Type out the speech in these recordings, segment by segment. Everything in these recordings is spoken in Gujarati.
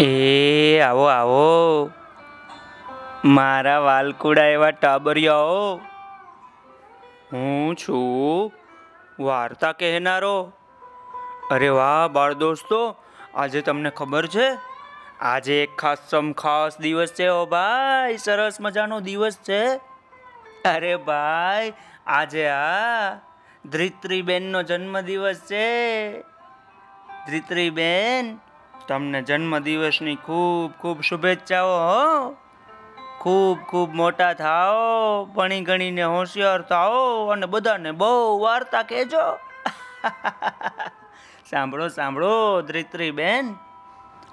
એ, આવો આવો. મારા વાલકુડા એવા ટાબરિયાઓ હું. છું વાર્તા કહેનારો. અરે વાહ, બાળ દોસ્તો, આજે તમને ખબર છે? આજે એક ખાસમ ખાસ દિવસ છે. ઓ ભાઈ, સરસ મજાનો દિવસ છે. અરે ભાઈ, આજે આ ધરિત્રીબેનનો જન્મદિવસ છે. ધરિત્રીબેન તમને જન્મદિવસની ખૂબ ખૂબ શુભેચ્છાઓ, હો. ખૂબ ખૂબ મોટા થાઓ, ભણી ગણીને હોશિયાર થાઓ અને બધાને બહુ વાર્તા કહેજો. સાંભળો સાંભળો, ધરિત્રીબેન.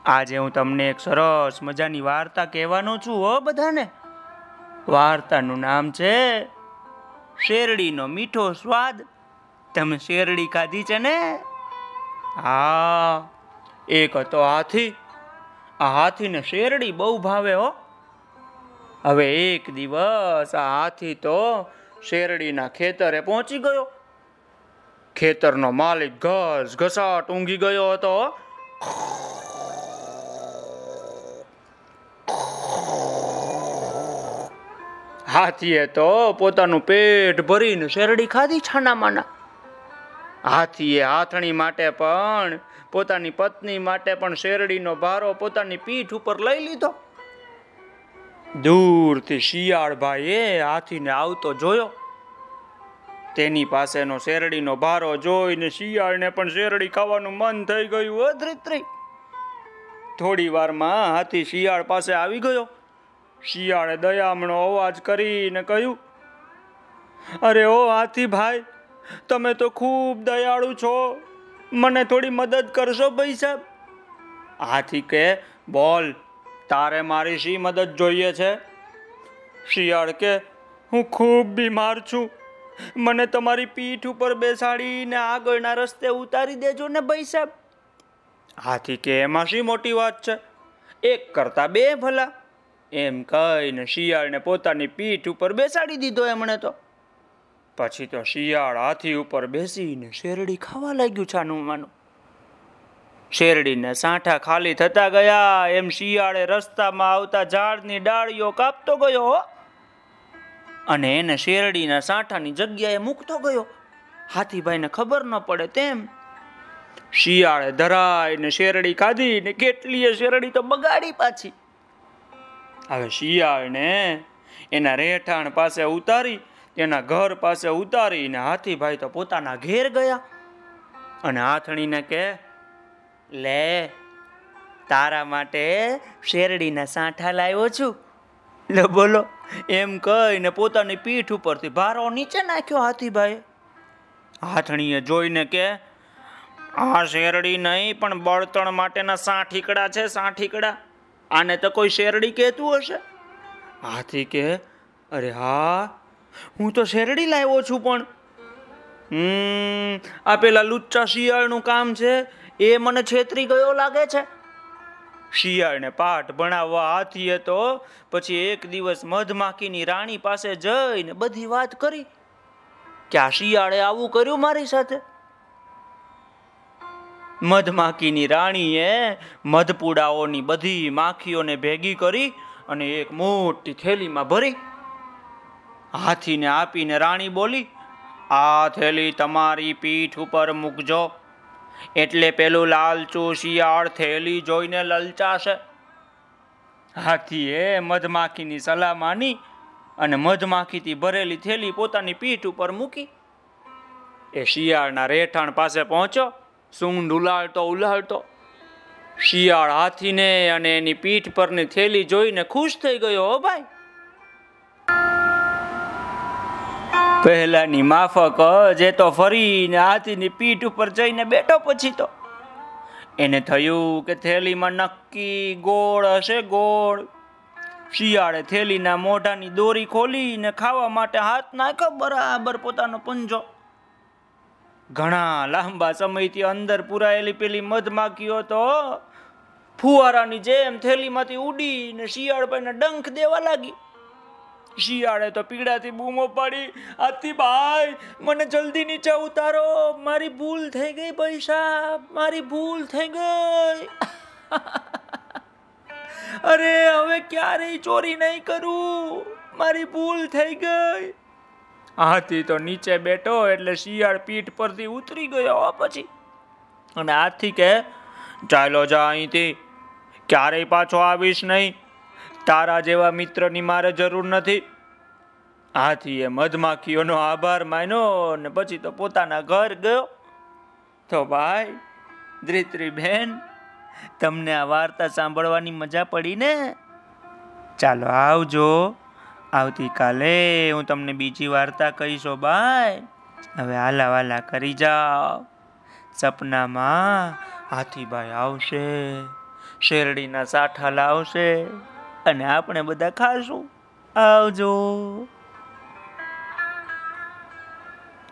આજે હું તમને એક સરસ મજાની વાર્તા કહેવાનો છું, હો, બધાને. વાર્તાનું નામ છે શેરડીનો મીઠો સ્વાદ. તમે શેરડી ખાધી છે ને? હા. એક હતો હાથી, આ હાથીને શેરડી બહુ ભાવે હો. હવે એક દિવસ આ હાથી તો શેરડીના ખેતરે પહોંચી ગયો. ખેતરનો માલિક ઘસ ઘસાટ ઊંઘી ગયો હતો. હાથીએ તો પોતાનું પેટ ભરીને શેરડી ખાધી છાનામાના. હાથીએ હાથણી માટે પણ, પોતાની પત્ની માટે પણ શેરડીનો ભારો પોતાની પીઠ ઉપર લઈ લીધો. દૂરથી શિયાળભાઈએ હાથીને આવતો જોયો. તેની પાસેનો શેરડીનો ભારો જોઈને શિયાળને પણ શેરડી ખાવાનું મન થઈ ગયું અધરિત્રી થોડી વારમાં હાથી શિયાળ પાસે આવી ગયો. શિયાળે દયામણો અવાજ કરીને કહ્યું, અરે ઓ હાથી ભાઈ તમે તો ખૂબ દયાળુ છો. મને થોડી મદદ કરશો ભાઈ હાથી કે, બોલ, તારે મારી શી મદદ જોઈએ છે? શિયાળ કે, હું ખૂબ બીમાર છું. મને તમારી પીઠ ઉપર બેસાડીને આગળના રસ્તે ઉતારી દેજો ને ભાઈ સાહેબ. હાથી કે, એમાં શી મોટી વાત છે? એક કરતા બે ભલા. એમ કહીને શિયાળને પોતાની પીઠ ઉપર બેસાડી દીધો એમણે તો. પછી તો શિયાળ હાથી ઉપર બેસીને શેરડી ખાવા લાગ્યું છાનું માનું. શેરડીને સાંઠા ખાલી થતા ગયા, એમ શિયાળે રસ્તામાં આવતા ઝાડની ડાળીઓ કાપતો ગયો. અને એને શેરડીના સાંઠાની જગ્યાએ મૂકતો ગયો. હાથીભાઈને ખબર ન પડે તેમ શિયાળે ધરાઈને શેરડી ખાધી ને કેટલીય શેરડી તો બગાડી પાછી. હવે શિયાળને એના રહેઠાણ પાસે ઉતારી તેના ઘર પાસે ઉતારીને હાથીભાઈ તો પોતાના ઘેર ગયા. અને હાથણીને કે, લે, તારા માટે શેરડીના સાંઠા લાવ્યો છું. લે, બોલો, એમ કહીને પોતાની પીઠ ઉપરથી ભારો નીચે નાખ્યો હાથીભાઈ હાથણીએ જોઈને કે, આ શેરડી નહીં, પણ બળતણ માટેના સાઠીકડા છે સાઠીકડા આને તો કોઈ શેરડી કહેતું હશે. હાથી કે, અરે હા હું તો શેરડી લાવ્યો છું પણ. હમ, આ પેલા લુચ્ચા શિયાળનું કામ છે, એ મને છેતરી ગયો લાગે છે. શિયાળને પાઠ ભણાવવા હાથીએ તો પછી એક દિવસ મધમાખીની રાણી પાસે જઈને બધી વાત કરી. કે આ શિયાળે આવું કર્યું મારી સાથે? મધમાખીની રાણીએ મધપુડાઓની બધી માખીઓને ભેગી કરી અને એક મોટી થેલીમાં ભરી. હાથીને આપીને રાણી બોલી, આ થેલી તમારી પીઠ ઉપર મૂકજો. એટલે પેલું લાલચું શિયાળ થેલી જોઈને લલચાશે. હાથીએ મધમાખીની સલાહ માની અને મધમાખીથી ભરેલી થેલી પોતાની પીઠ ઉપર મૂકી. એ શિયાળના રહેઠાણ પાસે પહોંચ્યો, સૂંઢ ઉલાળતો ઉલાળતો. શિયાળ હાથીને અને એની પીઠ પરની થેલી જોઈને ખુશ થઈ ગયો, હો ભાઈ પહેલાની માફક જે તો ફરીને હાથીની પીઠ ઉપર જઈને બેઠો પછી તો. એને થયું કે થેલીમાં નક્કી ગોળ હશે ગોળ. શિયાળે થેલીના મોઢાની દોરી ખોલીને ખાવા માટે હાથ નાખ્યો બરાબર પોતાનો પંજો. ઘણા લાંબા સમયથી અંદર પુરાયેલી પેલી મધમાખીઓ તો ફુવારાની જેમ થેલીમાંથી ઉડીને શિયાળભાઈને ડંખ દેવા લાગી. શિયાળે તો પીડાથી બૂમો પાડી. આથી ભાઈ, મને જલ્દી નીચે ઉતારો. મારી ભૂલ થઈ ગઈ પૈસા મારી ભૂલ થઈ ગઈ. અરે, હવે ક્યારેય ચોરી નહીં કરું. મારી ભૂલ થઈ ગઈ. હાથી તો નીચે બેઠો એટલે શિયાળ પીઠ પરથી ઉતરી ગયો પછી. અને હાથી કે, ચાલો જા અહીંથી. ક્યારેય પાછો આવીશ નહીં. તારા જેવા મિત્રની મારે જરૂર નથી. હાથીએ મધમાખીઓનો આભાર માન્યો ને પછી તો પોતાના ઘર ગયો. તો ભાઈ ધ્રિત્રી બહેન તમને આ વાર્તા સાંભળવાની મજા પડી ને? ચાલો આવજો. આવતીકાલે હું તમને બીજી વાર્તા કહીશો ભાઈ. હવે હાલા વાલા કરી જાઓ. સપનામાં હાથીભાઈ આવશે, શેરડીના સાઠા લાવશે. અને આપણે બધા ખાશું. આવજો.